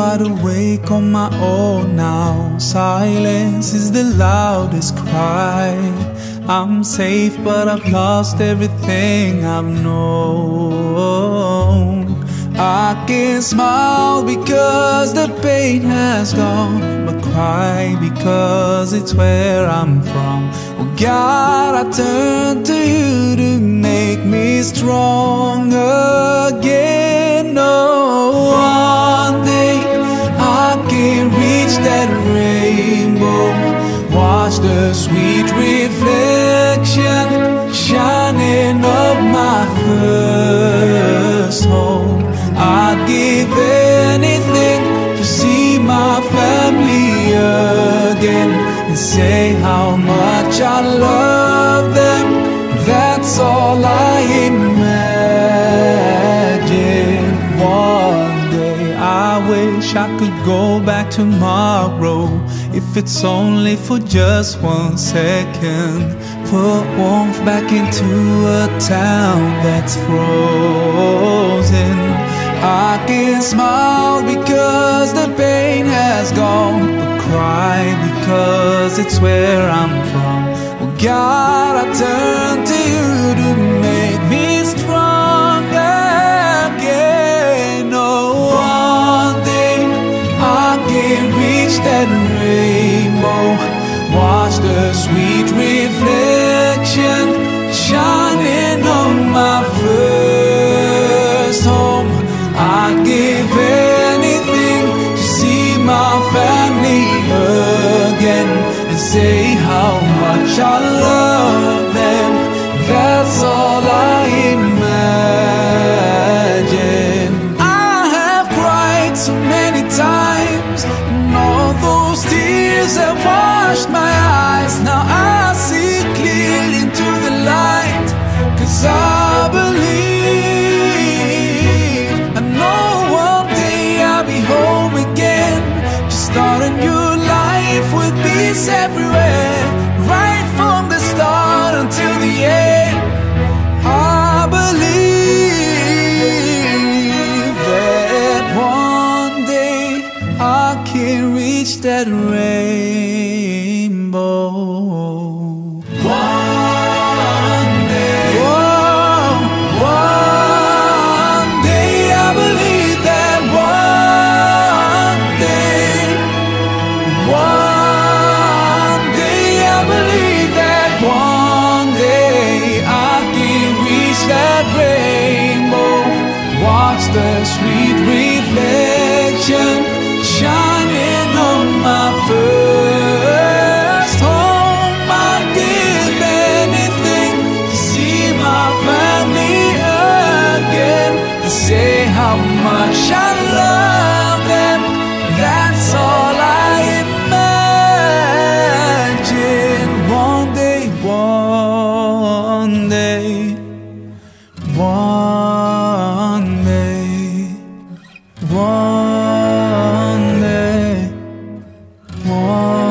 wide awake on my own now. Silence is the loudest cry. I'm safe, but I've lost everything I've known. I can smile because the pain has gone, but cry because it's where I'm from. Oh God, I turn to you to make me strong again. First home. I'd give anything to see my family again and say how much I love them. That's all I imagine. Could go back tomorrow, if it's only for just one second. Put warmth back into a town that's frozen. I can smile because the pain has gone, but cry because it's where I'm from. Oh God, I turn that rainbow, watch the sweet reflection shining on my first home. I'd give anything to see my family again and say how much I love. start a new life with peace everywhere, right from the start until the end. I believe that one day I can reach that rainbow. Whoa! the sweet reflection shining on my first home. I give anything to see my family again to say how much I love them. That's all I imagine. One day, one day, one. more.